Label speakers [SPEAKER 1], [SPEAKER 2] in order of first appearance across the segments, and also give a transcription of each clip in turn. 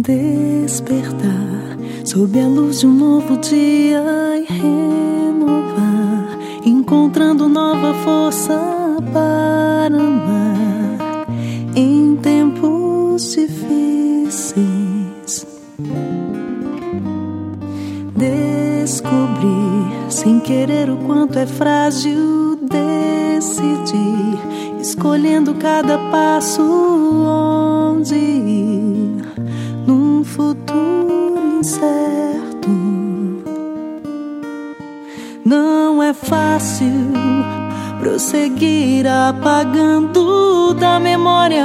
[SPEAKER 1] despertar sob a luz de um novo dia e renovar, encontrando nova força para amar em tempos difíceis. Descobrir sem querer o quanto é frágil decidir, escolhendo cada passo Não é fácil prosseguir apagando da memória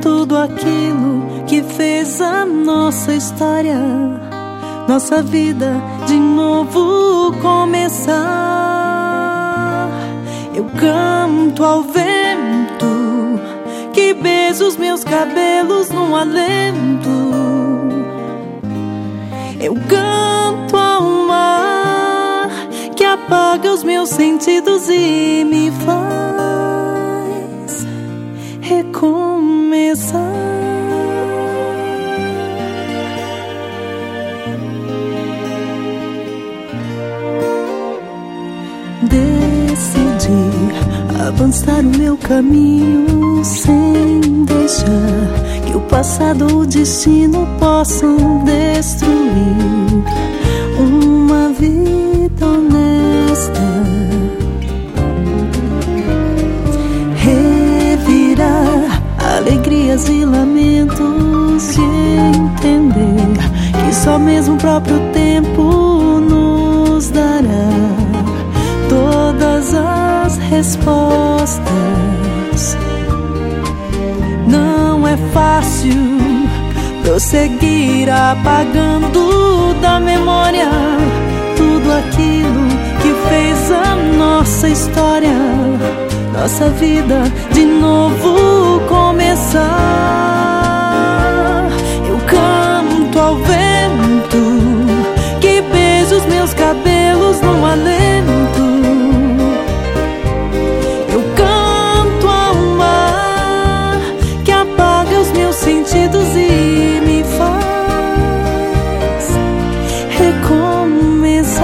[SPEAKER 1] tudo aquilo que fez a nossa história, nossa vida de novo começar. Eu canto ao vento que beija os meus cabelos num alento. Eu canto apaga os meus sentidos e me faz recomeçar. Decidi avançar o meu caminho sem deixar que o passado ou o destino possam destruir alegrias e lamentos e entender que só mesmo o próprio tempo nos dará todas as respostas. Não é fácil prosseguir apagando da memória tudo aquilo que fez a nossa história, nossa vida de novo num alento. Eu canto ao mar que apaga os meus sentidos e me faz recomeçar.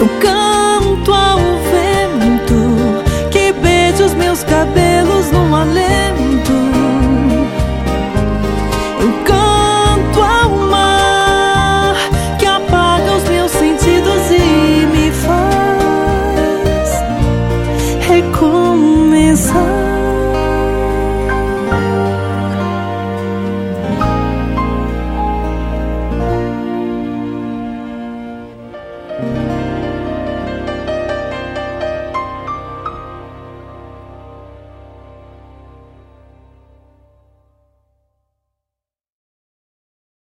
[SPEAKER 1] Eu canto